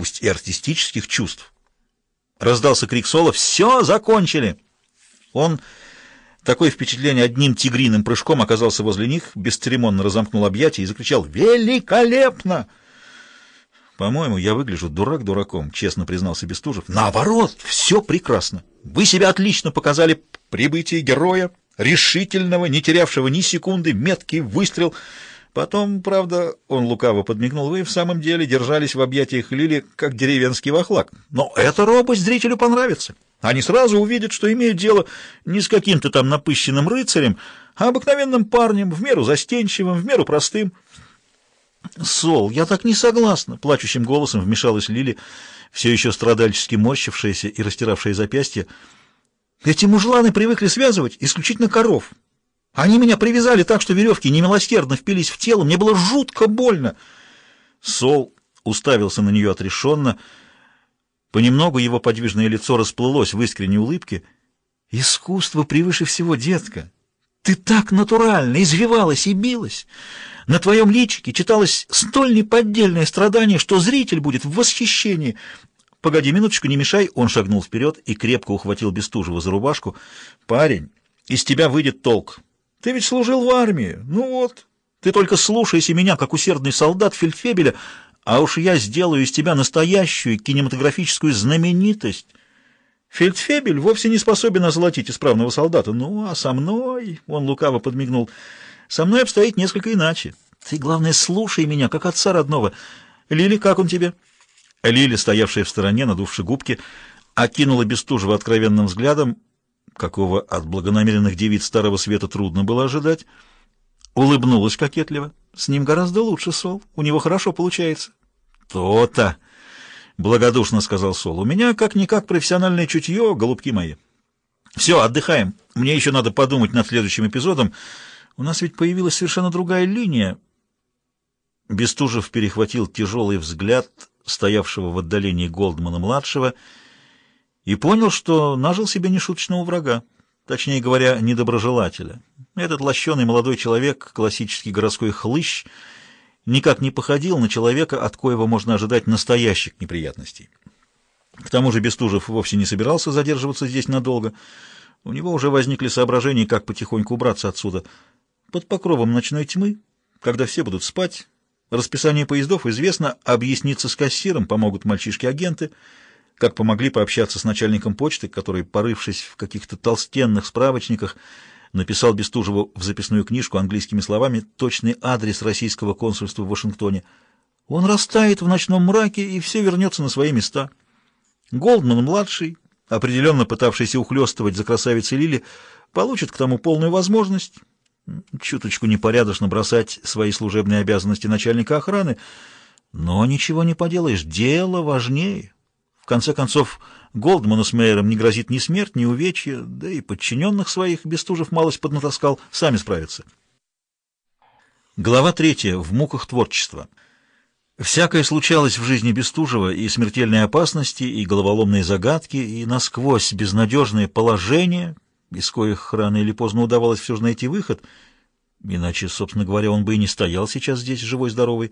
пусть и артистических чувств. Раздался крик Соло «Все, закончили!» Он, такое впечатление, одним тигриным прыжком оказался возле них, бесцеремонно разомкнул объятия и закричал «Великолепно!» «По-моему, я выгляжу дурак дураком», — честно признался Бестужев. «Наоборот, все прекрасно. Вы себя отлично показали. Прибытие героя, решительного, не терявшего ни секунды, меткий выстрел. Потом, правда, он лукаво подмигнул, вы в самом деле держались в объятиях Лили, как деревенский вахлак. Но эта робость зрителю понравится. Они сразу увидят, что имеют дело не с каким-то там напыщенным рыцарем, а обыкновенным парнем, в меру застенчивым, в меру простым». «Сол, я так не согласна!» — плачущим голосом вмешалась Лили, все еще страдальчески морщившаяся и растиравшая запястье. «Эти мужланы привыкли связывать исключительно коров. Они меня привязали так, что веревки немилосердно впились в тело. Мне было жутко больно!» Сол уставился на нее отрешенно. Понемногу его подвижное лицо расплылось в искренней улыбке. «Искусство превыше всего, детка! Ты так натурально извивалась и билась!» На твоем личике читалось столь неподдельное страдание, что зритель будет в восхищении. Погоди минуточку, не мешай. Он шагнул вперед и крепко ухватил Бестужева за рубашку. Парень, из тебя выйдет толк. Ты ведь служил в армии. Ну вот, ты только слушайся меня, как усердный солдат фельдфебеля, а уж я сделаю из тебя настоящую кинематографическую знаменитость. Фельдфебель вовсе не способен озолотить исправного солдата. Ну, а со мной, — он лукаво подмигнул, — со мной обстоит несколько иначе. Ты, главное, слушай меня, как отца родного. Лили, как он тебе?» Лили, стоявшая в стороне, надувши губки, окинула Бестужева откровенным взглядом, какого от благонамеренных девиц Старого Света трудно было ожидать. Улыбнулась кокетливо. «С ним гораздо лучше, Сол. У него хорошо получается». «То-то!» — благодушно сказал Сол. «У меня как-никак профессиональное чутье, голубки мои. Все, отдыхаем. Мне еще надо подумать над следующим эпизодом». У нас ведь появилась совершенно другая линия. Бестужев перехватил тяжелый взгляд стоявшего в отдалении Голдмана-младшего и понял, что нажил себе нешуточного врага, точнее говоря, недоброжелателя. Этот лощеный молодой человек, классический городской хлыщ, никак не походил на человека, от коего можно ожидать настоящих неприятностей. К тому же Бестужев вовсе не собирался задерживаться здесь надолго. У него уже возникли соображения, как потихоньку убраться отсюда — под покровом ночной тьмы, когда все будут спать, расписание поездов известно, объясниться с кассиром помогут мальчишки-агенты, как помогли пообщаться с начальником почты, который, порывшись в каких-то толстенных справочниках, написал Бестужеву в записную книжку английскими словами точный адрес российского консульства в Вашингтоне. Он растает в ночном мраке, и все вернется на свои места. Голдман-младший, определенно пытавшийся ухлёстывать за красавицей Лили, получит к тому полную возможность чуточку непорядочно бросать свои служебные обязанности начальника охраны, но ничего не поделаешь, дело важнее. Конце концов, Голдману с Мейером не грозит ни смерть, ни увечья, да и подчиненных своих Бестужев малость поднатаскал, сами справятся. Глава третья. В муках творчества. Всякое случалось в жизни Бестужева, и смертельные опасности, и головоломные загадки, и насквозь безнадежные положения — из коих рано или поздно удавалось все же найти выход, иначе, собственно говоря, он бы и не стоял сейчас здесь живой-здоровый.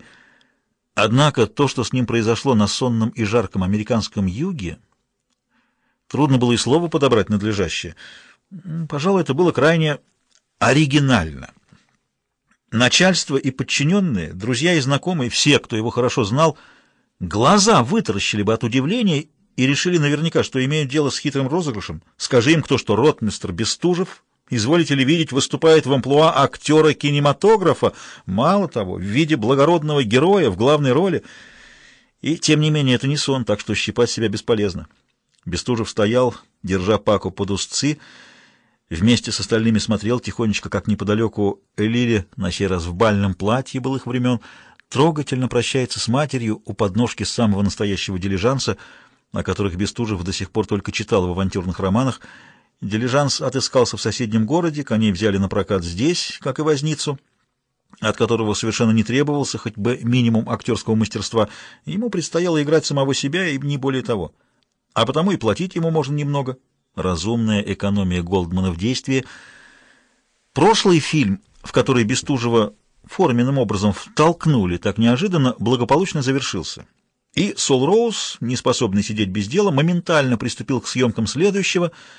Однако то, что с ним произошло на сонном и жарком американском юге, трудно было и слово подобрать надлежащее. Пожалуй, это было крайне оригинально. Начальство и подчиненные, друзья и знакомые, все, кто его хорошо знал, глаза вытаращили бы от удивления и решили наверняка, что имеют дело с хитрым розыгрышем. Скажи им кто, что ротмистр Бестужев, изволите ли видеть, выступает в амплуа актера кинематографа, мало того, в виде благородного героя в главной роли. И, тем не менее, это не сон, так что щипать себя бесполезно. Бестужев стоял, держа Паку под узцы, вместе с остальными смотрел тихонечко, как неподалеку Элири, на сей раз в бальном платье былых времен, трогательно прощается с матерью у подножки самого настоящего дилижанса — о которых Бестужев до сих пор только читал в авантюрных романах. Дилижанс отыскался в соседнем городе, коней взяли на прокат здесь, как и возницу, от которого совершенно не требовался хоть бы минимум актерского мастерства. Ему предстояло играть самого себя и не более того. А потому и платить ему можно немного. Разумная экономия Голдмана в действии. Прошлый фильм, в который Бестужева форменным образом втолкнули так неожиданно, благополучно завершился. И Сол Роуз, не способный сидеть без дела, моментально приступил к съемкам следующего,